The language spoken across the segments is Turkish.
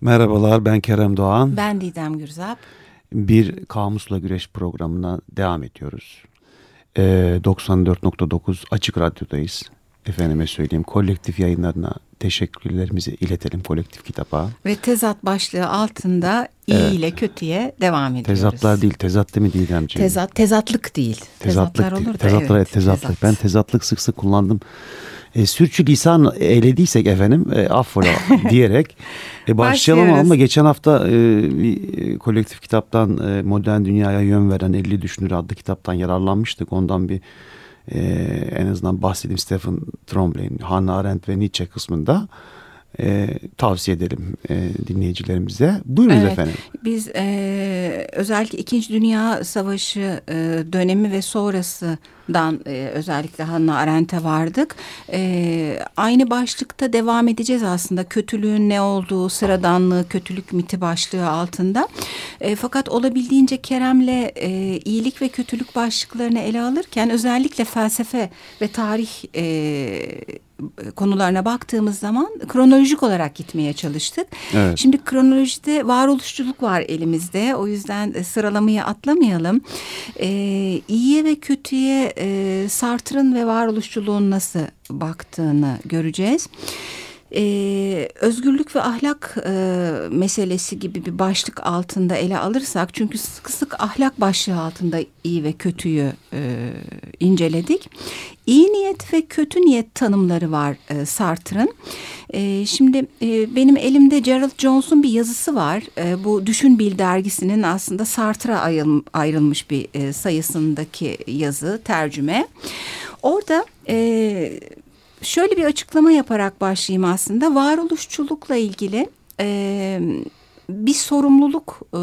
Merhabalar ben Kerem Doğan. Ben Didem Gürzap. Bir Kamusla Güreş programına devam ediyoruz. Ee, 94.9 Açık Radyo'dayız. Efendime söyleyeyim kolektif yayınlarına teşekkürlerimizi iletelim kolektif kitaba. Ve tezat başlığı altında iyi evet. ile kötüye devam ediyoruz. Tezatlar değil tezat değil mi Didemciğim? Tezat, tezatlık değil. Tezatlık Tezatlar değil. olur da tezatlar, evet. Tezatlık. Tezat. Ben tezatlık sık sık kullandım e, sürçülisan eylediysek efendim e, affola diyerek e, başlayalım ama geçen hafta e, e, kolektif kitaptan e, Modern Dünyaya Yön Veren 50 Düşünür adlı kitaptan yararlanmıştık. Ondan bir e, en azından bahsedeyim Stephen Trombley'in Hannah Arendt ve Nietzsche kısmında e, tavsiye edelim e, dinleyicilerimize. Buyurunuz evet, efendim. Biz e, özellikle İkinci Dünya Savaşı e, dönemi ve sonrasından e, özellikle Hannah Arendt'e vardık. E, aynı başlıkta devam edeceğiz aslında. Kötülüğün ne olduğu, sıradanlığı, kötülük miti başlığı altında. E, fakat olabildiğince Kerem'le e, iyilik ve kötülük başlıklarını ele alırken özellikle felsefe ve tarih e, konularına baktığımız zaman kronolojik olarak gitmeye çalıştık. Evet. Şimdi kronolojide varoluşçuluk var elimizde. O yüzden e, sıralamayı atlamayalım. Ee, iyiye ve kötüye e, Sartre'ın ve varoluşçuluğun nasıl baktığını göreceğiz e, özgürlük ve ahlak e, meselesi gibi bir başlık altında ele alırsak çünkü sık sık ahlak başlığı altında iyi ve kötüyü e, inceledik. İyi niyet ve kötü niyet tanımları var e, Sartre'ın. E, şimdi e, benim elimde Gerald Jones'un bir yazısı var. E, bu Düşün Bil dergisinin aslında Sartre'a ayrılmış bir e, sayısındaki yazı, tercüme. Orada... E, şöyle bir açıklama yaparak başlayayım aslında. Varoluşçulukla ilgili e, bir sorumluluk e,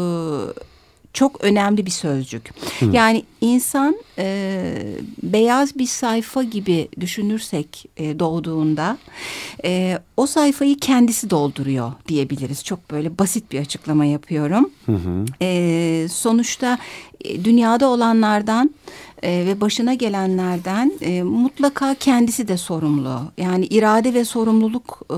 çok önemli bir sözcük. Hı. Yani insan e, beyaz bir sayfa gibi düşünürsek e, doğduğunda e, o sayfayı kendisi dolduruyor diyebiliriz. Çok böyle basit bir açıklama yapıyorum. Hı hı. E, sonuçta dünyada olanlardan e, ve başına gelenlerden e, mutlaka kendisi de sorumlu. Yani irade ve sorumluluk e,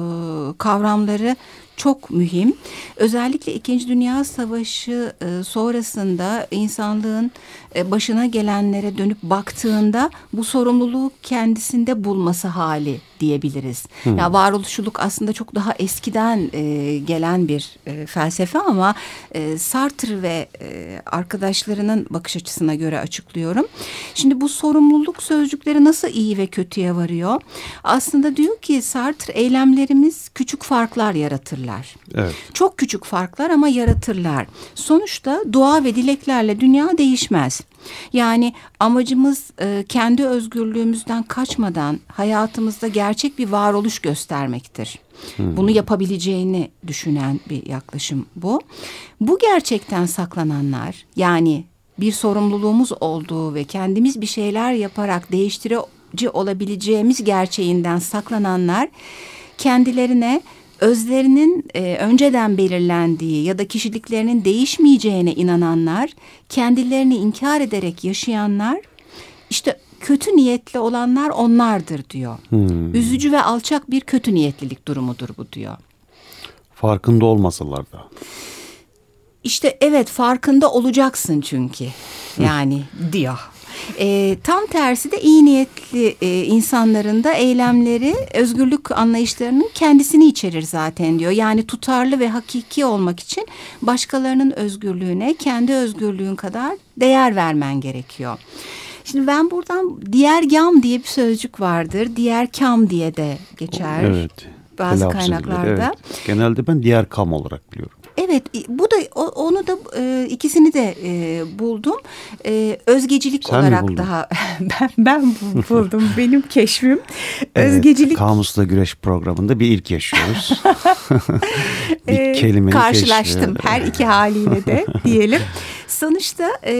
kavramları çok mühim. Özellikle İkinci Dünya Savaşı e, sonrasında insanlığın e, başına gelenlere dönüp baktığında bu sorumluluğu kendisinde bulması hali diyebiliriz. Hmm. Ya varoluşçuluk aslında çok daha eskiden e, gelen bir e, felsefe ama e, Sartre ve e, arkadaşlarının bakış açısına göre açıklıyorum. Şimdi bu sorumluluk sözcükleri nasıl iyi ve kötüye varıyor? Aslında diyor ki Sartre eylemlerimiz küçük farklar yaratırlar. Evet. Çok küçük farklar ama yaratırlar. Sonuçta dua ve dileklerle dünya değişmez. Yani amacımız e, kendi özgürlüğümüzden kaçmadan hayatımızda gerçek bir varoluş göstermektir. Hmm. Bunu yapabileceğini düşünen bir yaklaşım bu. Bu gerçekten saklananlar yani bir sorumluluğumuz olduğu ve kendimiz bir şeyler yaparak değiştirici olabileceğimiz gerçeğinden saklananlar kendilerine özlerinin e, önceden belirlendiği ya da kişiliklerinin değişmeyeceğine inananlar, kendilerini inkar ederek yaşayanlar, işte kötü niyetli olanlar onlardır diyor. Hmm. Üzücü ve alçak bir kötü niyetlilik durumudur bu diyor. Farkında olmasalar da. İşte evet farkında olacaksın çünkü yani diyor. E, tam tersi de iyi niyetli e, insanların da eylemleri özgürlük anlayışlarının kendisini içerir zaten diyor. Yani tutarlı ve hakiki olmak için başkalarının özgürlüğüne kendi özgürlüğün kadar değer vermen gerekiyor. Şimdi ben buradan diğer gam diye bir sözcük vardır. Diğer kam diye de geçer. Evet. Bazı kaynaklarda. Evet. Genelde ben diğer kam olarak biliyorum. Evet bu da onu da e, ikisini de e, buldum. E, özgecilik Sen olarak daha ben ben buldum benim keşfim. Evet, özgecilik. Kamusla Güreş programında bir ilk yaşıyoruz. bir e, kelime karşılaştım keşfi. her iki haliyle de diyelim. Sonuçta e,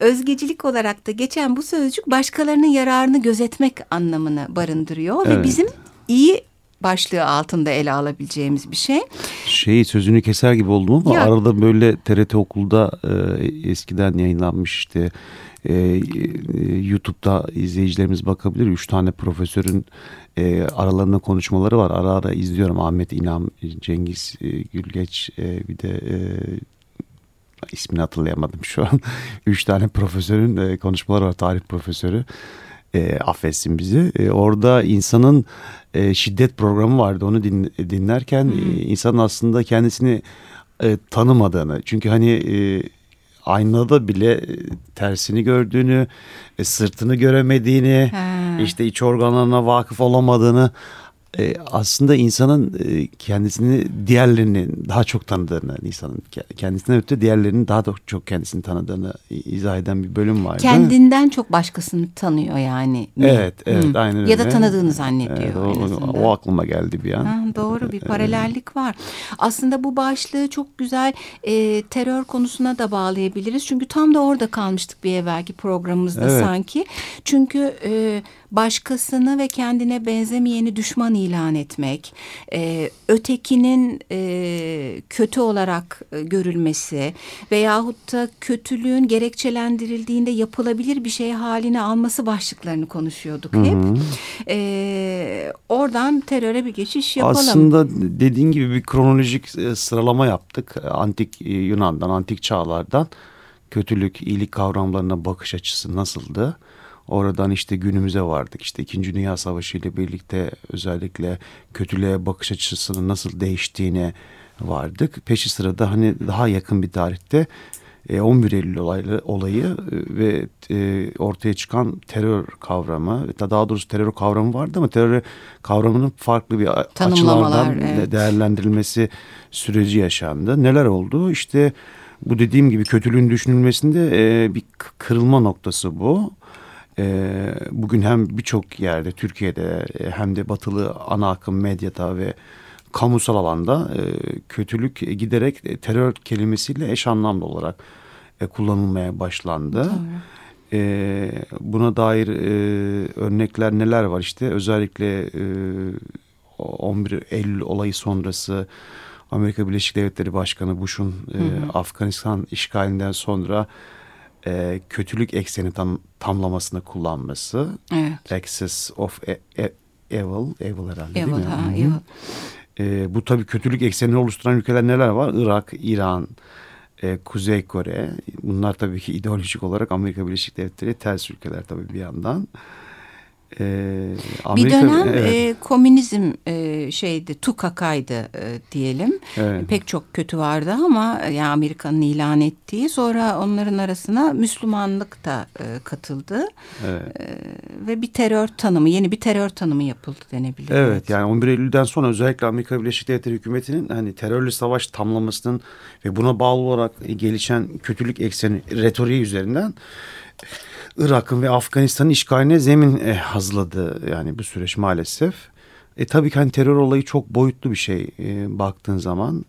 özgecilik olarak da geçen bu sözcük başkalarının yararını gözetmek anlamını barındırıyor evet. ve bizim iyi başlığı altında ele alabileceğimiz bir şey. Şey sözünü keser gibi oldum ama ya. arada böyle TRT okulda e, eskiden yayınlanmış işte e, YouTube'da izleyicilerimiz bakabilir. Üç tane profesörün e, aralarında konuşmaları var. Ara ara izliyorum. Ahmet İnam, Cengiz e, Gülgeç e, bir de e, ismini hatırlayamadım şu an. Üç tane profesörün e, konuşmaları var. Tarih profesörü. E, affetsin bizi. E, orada insanın e, şiddet programı vardı. Onu din, dinlerken hmm. e, insanın aslında kendisini e, tanımadığını. Çünkü hani e, aynada bile e, tersini gördüğünü, e, sırtını göremediğini, He. işte iç organlarına vakıf olamadığını e, aslında insanın e, kendisini diğerlerini daha çok tanıdığını, insanın kendisine öte diğerlerinin daha da çok kendisini tanıdığını izah eden bir bölüm var. Kendinden çok başkasını tanıyor yani. Evet, evet, Hı. aynen öyle. Ya da tanıdığını zannediyor. Evet, o, o aklıma geldi bir an. Ha, doğru bir paralellik var. Aslında bu başlığı çok güzel e, terör konusuna da bağlayabiliriz. Çünkü tam da orada kalmıştık bir evvelki programımızda evet. sanki. Çünkü e, başkasını ve kendine benzemeyeni düşman ilan etmek, e, ötekinin e, kötü olarak e, görülmesi veyahut da kötülüğün gerekçelendirildiğinde yapılabilir bir şey haline alması başlıklarını konuşuyorduk hep. Hı hı. E, oradan teröre bir geçiş yapalım. Aslında dediğin gibi bir kronolojik e, sıralama yaptık. Antik e, Yunan'dan, antik çağlardan kötülük, iyilik kavramlarına bakış açısı nasıldı? Oradan işte günümüze vardık. İşte İkinci Dünya Savaşı ile birlikte özellikle kötülüğe bakış açısının nasıl değiştiğine vardık. Peşi sırada hani daha yakın bir tarihte 11 e, Eylül olaylı, olayı e, ve e, ortaya çıkan terör kavramı, daha doğrusu terör kavramı vardı ama terör kavramının farklı bir açılardan evet. değerlendirilmesi süreci yaşandı. Neler oldu? İşte bu dediğim gibi kötülüğün düşünülmesinde bir kırılma noktası bu. Ee, bugün hem birçok yerde Türkiye'de e, hem de batılı ana akım medyada ve kamusal alanda e, kötülük giderek terör kelimesiyle eş anlamlı olarak e, kullanılmaya başlandı. E, buna dair e, örnekler neler var? İşte özellikle e, 11 Eylül olayı sonrası Amerika Birleşik Devletleri Başkanı Bush'un e, Afganistan işgalinden sonra e, kötülük ekseni tam, tamlamasını kullanması. Evet. Axis of e, e, Evil, Evil herhalde evil, değil mi? Ha, evil. E, bu tabii kötülük eksenini oluşturan ülkeler neler var? Irak, İran, e, Kuzey Kore. Bunlar tabii ki ideolojik olarak Amerika Birleşik Devletleri ters ülkeler tabii bir yandan. Ee, Amerika, bir dönem evet. e, komünizm e, şeydi tukakaydı e, diyelim. Evet. Pek çok kötü vardı ama yani Amerika'nın ilan ettiği sonra onların arasına Müslümanlık da e, katıldı. Evet. E, ve bir terör tanımı yeni bir terör tanımı yapıldı denebilir. Evet yani 11 Eylül'den sonra özellikle Amerika Birleşik Devletleri hükümetinin hani terörle savaş tamlamasının ve buna bağlı olarak gelişen kötülük ekseni retoriği üzerinden Irak'ın ve Afganistan'ın işgaline zemin e, hazırladı yani bu süreç maalesef. E tabii ki hani terör olayı çok boyutlu bir şey e, baktığın zaman.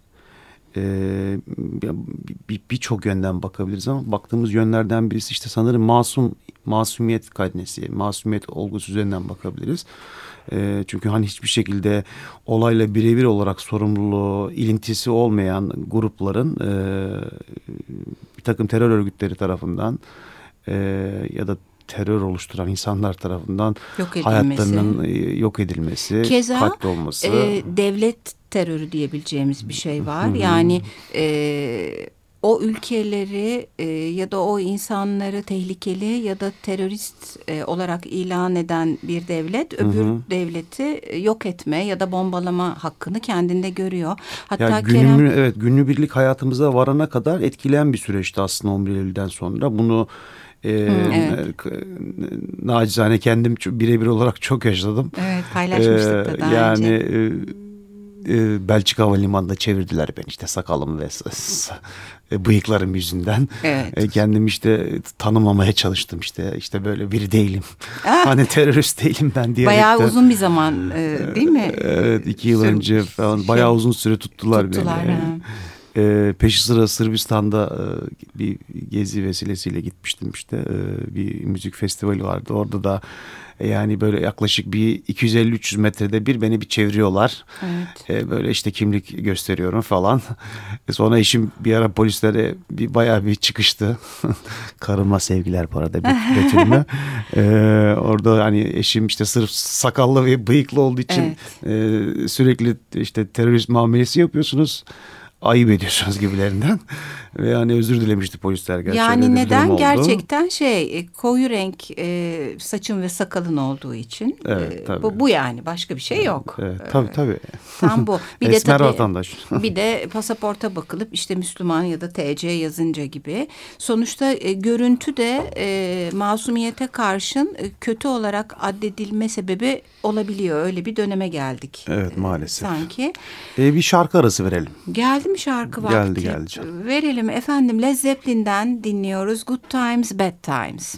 E, Birçok bir yönden bakabiliriz ama baktığımız yönlerden birisi işte sanırım masum masumiyet karnesi, masumiyet olgusu üzerinden bakabiliriz. E, çünkü hani hiçbir şekilde olayla birebir olarak sorumluluğu, ilintisi olmayan grupların e, bir takım terör örgütleri tarafından e, ya da terör oluşturan insanlar tarafından yok hayatlarının e, yok edilmesi, Keza, katledilmesi. E, devlet terörü diyebileceğimiz bir şey var. Yani e, o ülkeleri e, ya da o insanları tehlikeli ya da terörist e, olarak ilan eden bir devlet öbür hı hı. devleti e, yok etme ya da bombalama hakkını kendinde görüyor. Hatta yani günümü, Kerem... evet günübirlik hayatımıza varana kadar etkileyen bir süreçti aslında 11 Eylül'den sonra. Bunu e, evet. nacizane kendim birebir olarak çok yaşadım. Evet paylaşmıştık da daha yani, önce. E, Belçika Havalimanı'nda çevirdiler ben işte sakalım ve e, bıyıklarım yüzünden. Evet. E, kendim işte tanımamaya çalıştım işte işte böyle biri değilim. Ah. hani terörist değilim ben diye. Bayağı uzun bir zaman e, değil mi? Evet iki yıl Sür önce falan bayağı uzun süre tuttular, tuttular beni. Ha. E, peşi sıra Sırbistan'da e, bir gezi vesilesiyle gitmiştim işte e, bir müzik festivali vardı orada da yani böyle yaklaşık bir 250-300 metrede bir beni bir çeviriyorlar. Evet. E, böyle işte kimlik gösteriyorum falan. E, sonra eşim bir ara polislere bir bayağı bir çıkıştı. Karıma sevgiler bu arada Betül'üme. e, orada hani eşim işte sırf sakallı ve bıyıklı olduğu için evet. e, sürekli işte terörist muamelesi yapıyorsunuz ayıp ediyorsunuz gibilerinden. Ve yani özür dilemişti polisler gerçekten. Yani neden? Gerçekten şey e, koyu renk e, saçın ve sakalın olduğu için. Evet, e, tabii. Bu, bu yani başka bir şey yok. Evet, tabii tabii. Tam bu. Bir Esmer de tabii, vatandaş. bir de pasaporta bakılıp işte Müslüman ya da TC yazınca gibi. Sonuçta e, görüntü de e, masumiyete karşın e, kötü olarak addedilme sebebi olabiliyor. Öyle bir döneme geldik. Evet maalesef. E, sanki. E, bir şarkı arası verelim. Geldi mi şarkı vakti? Geldi geldi canım. Verelim verelim efendim Led Zeppelin'den dinliyoruz Good Times Bad Times.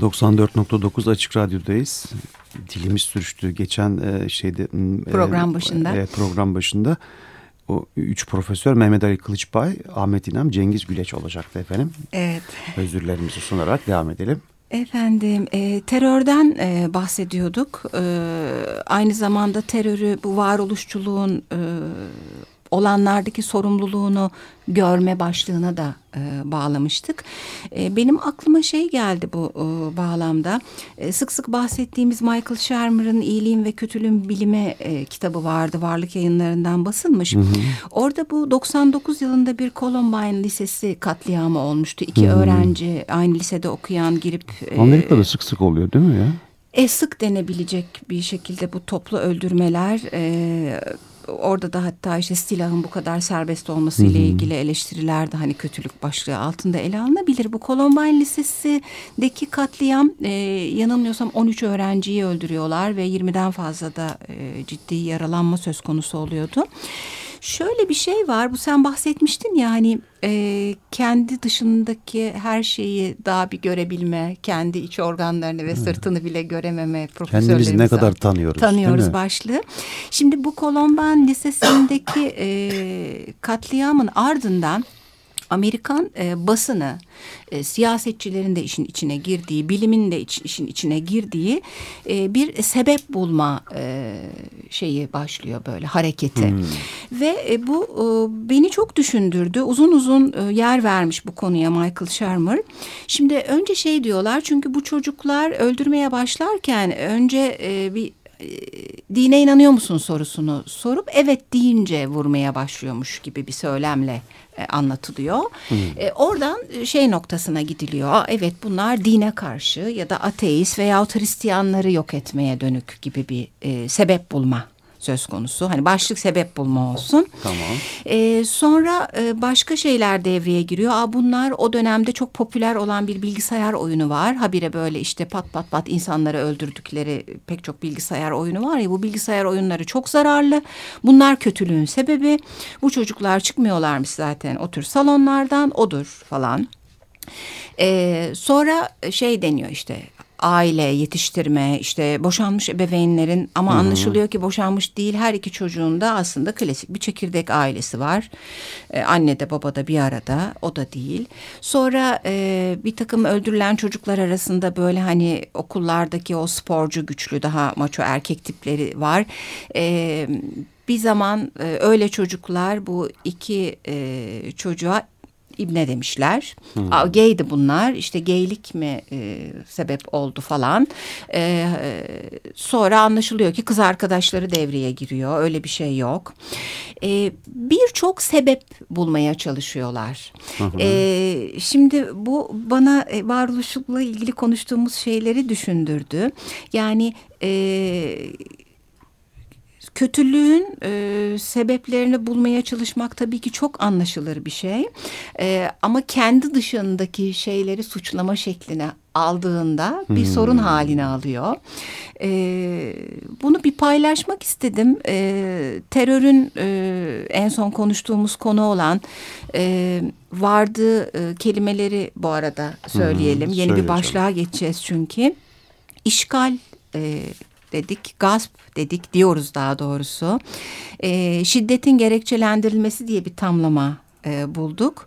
94.9 Açık Radyo'dayız. Dilimiz sürüştü. Geçen e, şeyde e, program başında. E, program başında o üç profesör Mehmet Ali Kılıçbay, Ahmet İnam, Cengiz Güleç olacaktı efendim. Evet. Özürlerimizi sunarak devam edelim. Efendim e, terörden e, bahsediyorduk. E, aynı zamanda terörü bu varoluşçuluğun e, olanlardaki sorumluluğunu görme başlığına da e, bağlamıştık. E, benim aklıma şey geldi bu e, bağlamda. E, sık sık bahsettiğimiz Michael Shermer'ın İyiliğin ve Kötülüğün Bilime e, kitabı vardı. Varlık yayınlarından basılmış. Hı hı. Orada bu 99 yılında bir Columbine Lisesi katliamı olmuştu. İki hı hı. öğrenci aynı lisede okuyan girip... E, Amerika'da sık sık oluyor değil mi ya? E sık denebilecek bir şekilde bu toplu öldürmeler... E, orada da hatta işte silahın bu kadar serbest olması ile ilgili eleştiriler de hani kötülük başlığı altında ele alınabilir. Bu Columbine Lisesi'deki katliam e, yanılmıyorsam 13 öğrenciyi öldürüyorlar ve 20'den fazla da e, ciddi yaralanma söz konusu oluyordu. Şöyle bir şey var. Bu sen bahsetmiştin ya hani e, kendi dışındaki her şeyi daha bir görebilme, kendi iç organlarını ve sırtını bile görememe Kendimizi ne kadar tanıyoruz. Tanıyoruz başlığı. Şimdi bu Kolomban Lisesi'ndeki e, katliamın ardından Amerikan e, basını, e, siyasetçilerin de işin içine girdiği, bilimin de iç, işin içine girdiği e, bir sebep bulma e, şeyi başlıyor böyle hareketi. Hmm. Ve e, bu e, beni çok düşündürdü. Uzun uzun e, yer vermiş bu konuya Michael Shermer. Şimdi önce şey diyorlar çünkü bu çocuklar öldürmeye başlarken önce e, bir dine inanıyor musun sorusunu sorup evet deyince vurmaya başlıyormuş gibi bir söylemle e, anlatılıyor. Hmm. E, oradan şey noktasına gidiliyor. Evet bunlar dine karşı ya da ateist veya Hristiyanları yok etmeye dönük gibi bir e, sebep bulma söz konusu. Hani başlık sebep bulma olsun. Tamam. Ee, sonra e, başka şeyler devreye giriyor. Aa, bunlar o dönemde çok popüler olan bir bilgisayar oyunu var. Habire böyle işte pat pat pat insanları öldürdükleri pek çok bilgisayar oyunu var ya. Bu bilgisayar oyunları çok zararlı. Bunlar kötülüğün sebebi. Bu çocuklar çıkmıyorlarmış zaten o tür salonlardan odur falan. Ee, sonra şey deniyor işte aile yetiştirme işte boşanmış ebeveynlerin ama Hı-hı. anlaşılıyor ki boşanmış değil her iki çocuğun da aslında klasik bir çekirdek ailesi var. Ee, anne de baba da bir arada o da değil. Sonra e, bir takım öldürülen çocuklar arasında böyle hani okullardaki o sporcu güçlü daha maço erkek tipleri var. E, bir zaman e, öyle çocuklar bu iki e, çocuğa İbne demişler. Hmm. Gaydi bunlar. İşte gaylik mi e, sebep oldu falan. E, sonra anlaşılıyor ki kız arkadaşları devreye giriyor. Öyle bir şey yok. E, Birçok sebep bulmaya çalışıyorlar. E, şimdi bu bana e, varoluşlukla ilgili konuştuğumuz şeyleri düşündürdü. Yani... E, kötülüğün e, sebeplerini bulmaya çalışmak tabii ki çok anlaşılır bir şey. E, ama kendi dışındaki şeyleri suçlama şekline aldığında bir hmm. sorun haline alıyor. E, bunu bir paylaşmak istedim. E, terörün e, en son konuştuğumuz konu olan e, vardı e, kelimeleri bu arada söyleyelim. Hmm, Yeni bir başlığa geçeceğiz çünkü. İşgal e, dedik, gasp dedik diyoruz daha doğrusu. E, şiddetin gerekçelendirilmesi diye bir tamlama e, bulduk.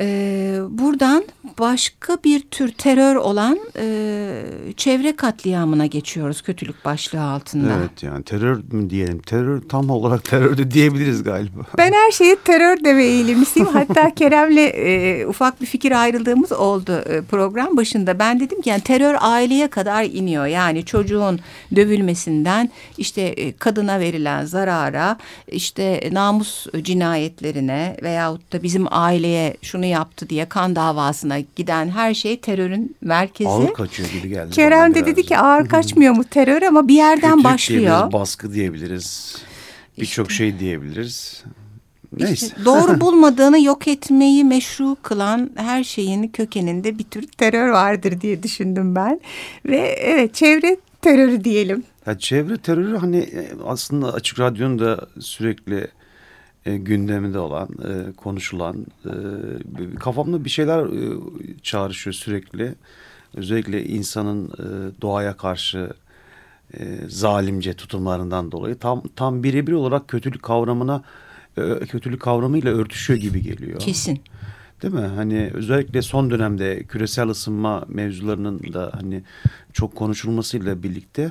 E, buradan başka bir tür terör olan e, çevre katliamına geçiyoruz kötülük başlığı altında. Evet yani terör mü diyelim? Terör tam olarak terör de diyebiliriz galiba. Ben her şeyi terör deme eğilimlisiyim. Hatta Kerem'le e, ufak bir fikir ayrıldığımız oldu e, program başında. Ben dedim ki yani terör aileye kadar iniyor. Yani çocuğun dövülmesinden işte e, kadına verilen zarara işte namus cinayetlerine veyahut da bizim aileye şunu yaptı diye kan davasına giden her şey terörün merkezi. Ağır kaçıyor gibi geldi. Kerem de dedi ki ağır kaçmıyor mu terör ama bir yerden Kötülük başlıyor. Diyebiliriz, baskı diyebiliriz. Birçok işte. şey diyebiliriz. Neyse. İşte doğru bulmadığını yok etmeyi meşru kılan her şeyin kökeninde bir tür terör vardır diye düşündüm ben. Ve evet çevre terörü diyelim. Ya çevre terörü hani e, aslında Açık Radyo'nun da sürekli e, gündeminde olan, e, konuşulan, e, kafamda bir şeyler e, çağrışıyor sürekli. Özellikle insanın e, doğaya karşı e, zalimce tutumlarından dolayı tam tam birebir olarak kötülük kavramına e, kötülük kavramıyla örtüşüyor gibi geliyor. Kesin. Değil mi? Hani özellikle son dönemde küresel ısınma mevzularının da hani çok konuşulmasıyla birlikte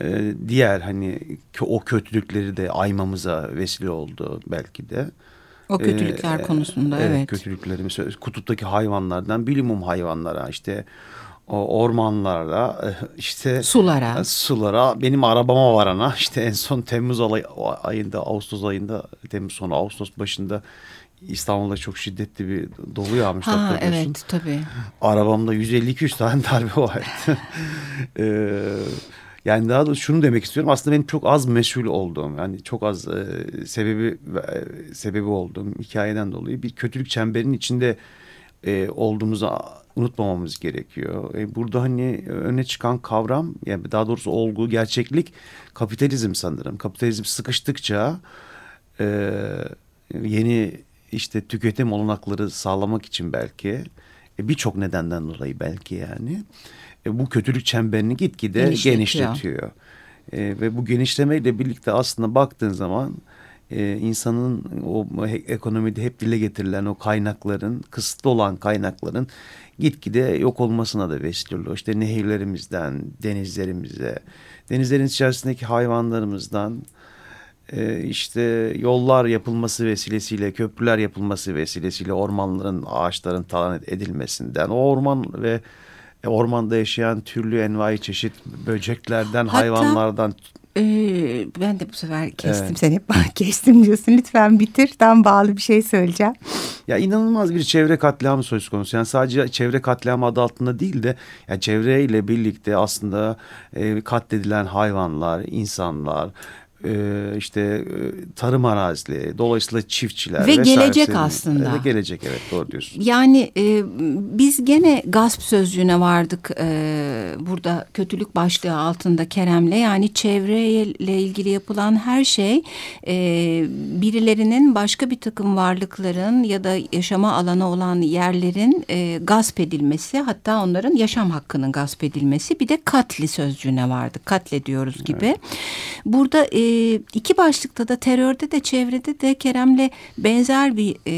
e, diğer hani o kötülükleri de aymamıza vesile oldu belki de. O kötülükler ee, konusunda evet. evet. Kötülükleri mesela kutuptaki hayvanlardan bilimum hayvanlara işte o ormanlara işte sulara sulara benim arabama varana işte en son Temmuz ayında Ağustos ayında Temmuz sonu Ağustos başında İstanbul'da çok şiddetli bir dolu yağmış. Ha evet tabii. Arabamda 150-200 tane darbe vardı. ee, yani daha da şunu demek istiyorum. Aslında benim çok az meşhur olduğum yani çok az e, sebebi e, sebebi olduğum hikayeden dolayı bir kötülük çemberinin içinde e, olduğumuzu unutmamamız gerekiyor. E, burada hani öne çıkan kavram yani daha doğrusu olgu, gerçeklik kapitalizm sanırım. Kapitalizm sıkıştıkça e, yeni işte tüketim olanakları sağlamak için belki e, birçok nedenden dolayı belki yani e, bu kötülük çemberini gitgide genişletiyor. E, ve bu genişlemeyle birlikte aslında baktığın zaman e, insanın o ekonomide hep dile getirilen o kaynakların kısıtlı olan kaynakların gitgide yok olmasına da vesile oluyor. İşte nehirlerimizden denizlerimize, denizlerin içerisindeki hayvanlarımızdan e, işte yollar yapılması vesilesiyle, köprüler yapılması vesilesiyle ormanların, ağaçların talan edilmesinden, o orman ve ormanda yaşayan türlü envai çeşit böceklerden, Hatta, hayvanlardan ee, ben de bu sefer kestim evet. seni. kestim diyorsun. Lütfen bitir. Tam bağlı bir şey söyleyeceğim. Ya inanılmaz bir çevre katliamı söz konusu. Yani sadece çevre katliamı adı altında değil de yani çevreyle birlikte aslında e, katledilen hayvanlar, insanlar, e, işte e, tarım arazileri, dolayısıyla çiftçiler ve gelecek aslında. Ve gelecek evet doğru diyorsun. Yani e, biz gene gasp sözcüğüne vardık e, burada kötülük başlığı altında Kerem'le yani çevreyle ilgili yapılan her şey e, birilerinin başka bir takım varlıkların ya da yaşama alanı olan yerlerin e, gasp edilmesi hatta onların yaşam hakkının gasp edilmesi bir de katli sözcüğüne vardık katlediyoruz gibi. Evet. Burada e, iki başlıkta da terörde de çevrede de Kerem'le benzer bir e,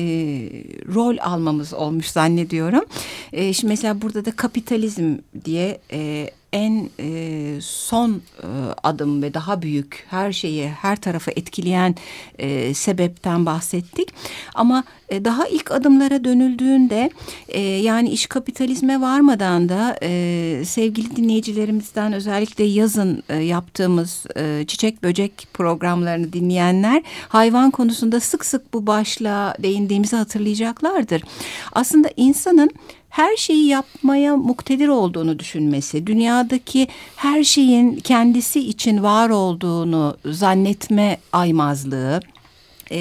rol almamız olmuş zannediyorum. E, şimdi mesela burada da kapitalizm diye e, en e, son e, adım ve daha büyük her şeyi her tarafı etkileyen e, sebepten bahsettik. Ama e, daha ilk adımlara dönüldüğünde e, yani iş kapitalizme varmadan da e, sevgili dinleyicilerimizden özellikle yazın e, yaptığımız e, çiçek böcek programlarını dinleyenler hayvan konusunda sık sık bu başlığa değindiğimizi hatırlayacaklardır. Aslında insanın her şeyi yapmaya muktedir olduğunu düşünmesi, dünyadaki her şeyin kendisi için var olduğunu zannetme aymazlığı, e,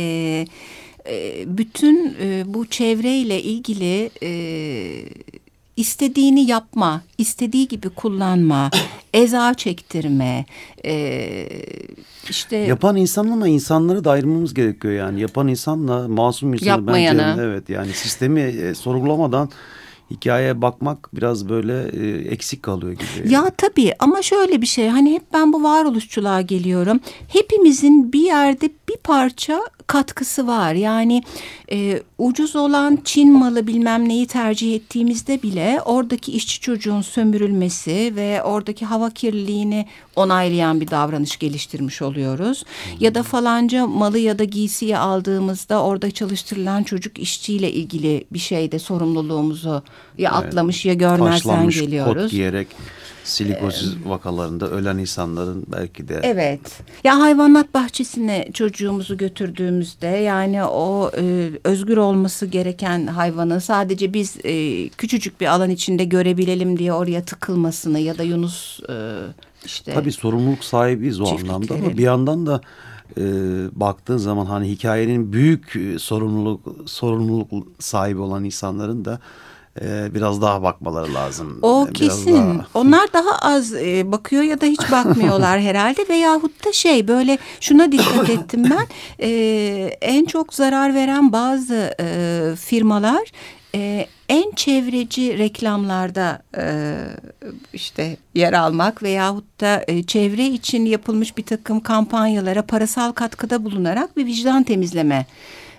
e, bütün e, bu çevreyle ilgili e, istediğini yapma, istediği gibi kullanma, eza çektirme, e, işte yapan insanla insanları da ayırmamız gerekiyor yani yapan insanla masum insanı yapmayanı. bence evet yani sistemi e, sorgulamadan hikayeye bakmak biraz böyle e, eksik kalıyor gibi. Ya tabii ama şöyle bir şey hani hep ben bu varoluşçuluğa geliyorum. Hepimizin bir yerde bir parça katkısı var. Yani e, ucuz olan Çin malı bilmem neyi tercih ettiğimizde bile oradaki işçi çocuğun sömürülmesi ve oradaki hava kirliliğini onaylayan bir davranış geliştirmiş oluyoruz. Ya da falanca malı ya da giysiyi aldığımızda orada çalıştırılan çocuk işçiyle ilgili bir şeyde sorumluluğumuzu ya atlamış ya görmezden geliyoruz. kot giyerek Silikozis ee, vakalarında ölen insanların belki de. Evet. Ya hayvanat bahçesine çocuğumuzu götürdüğümüzde yani o e, özgür olması gereken hayvanı sadece biz e, küçücük bir alan içinde görebilelim diye oraya tıkılmasını ya da Yunus e, işte. Tabii sorumluluk sahibiyiz o anlamda ama bir yandan da e, baktığın zaman hani hikayenin büyük e, sorumluluk sorumluluk sahibi olan insanların da e, biraz daha bakmaları lazım. O biraz kesin. Daha... Onlar daha az e, bakıyor ya da hiç bakmıyorlar herhalde veyahut da şey böyle şuna dikkat ettim ben. E, en çok zarar veren bazı e, firmalar e, en çevreci reklamlarda e, işte yer almak veyahut da e, çevre için yapılmış bir takım kampanyalara parasal katkıda bulunarak bir vicdan temizleme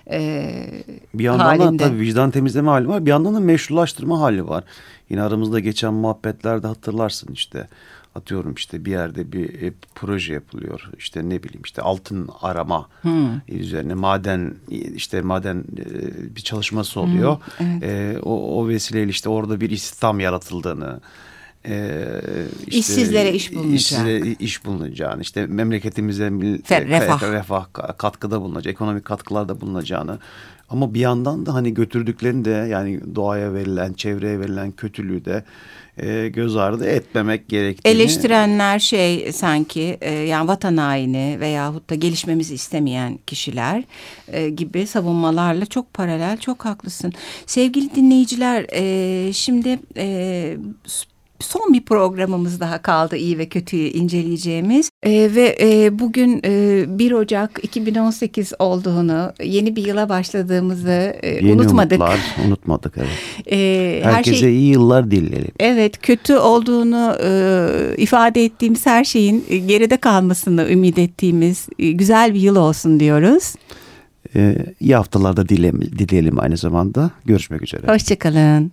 e, bir yandan halinde. da tabii vicdan temizleme hali var. Bir yandan da meşrulaştırma hali var. Yine aramızda geçen muhabbetlerde hatırlarsın işte atıyorum işte bir yerde bir e, proje yapılıyor. İşte ne bileyim işte altın arama hmm. üzerine maden işte maden e, bir çalışması oluyor. Hmm, evet. e, o, o vesileyle işte orada bir istihdam yaratıldığını e, işte, işsizlere iş bulunacak. İşsizlere iş bulunacağını, işte memleketimize Fer, refah. refah katkıda bulunacak, ekonomik katkılarda bulunacağını ama bir yandan da hani götürdüklerini de yani doğaya verilen, çevreye verilen kötülüğü de e, göz ardı etmemek gerektiğini. Eleştirenler şey sanki e, yani vatan haini veyahut da gelişmemizi istemeyen kişiler e, gibi savunmalarla çok paralel, çok haklısın. Sevgili dinleyiciler e, şimdi... E, son bir programımız daha kaldı iyi ve kötüyü inceleyeceğimiz e, ve e, bugün e, 1 Ocak 2018 olduğunu yeni bir yıla başladığımızı e, Yeni unutmadık. Umutlar, unutmadık evet. E, Herkese şey, iyi yıllar dileyelim. Evet kötü olduğunu e, ifade ettiğimiz her şeyin geride kalmasını ümit ettiğimiz e, güzel bir yıl olsun diyoruz. Ee, iyi haftalarda dileyelim, dileyelim aynı zamanda. Görüşmek üzere. Hoşçakalın.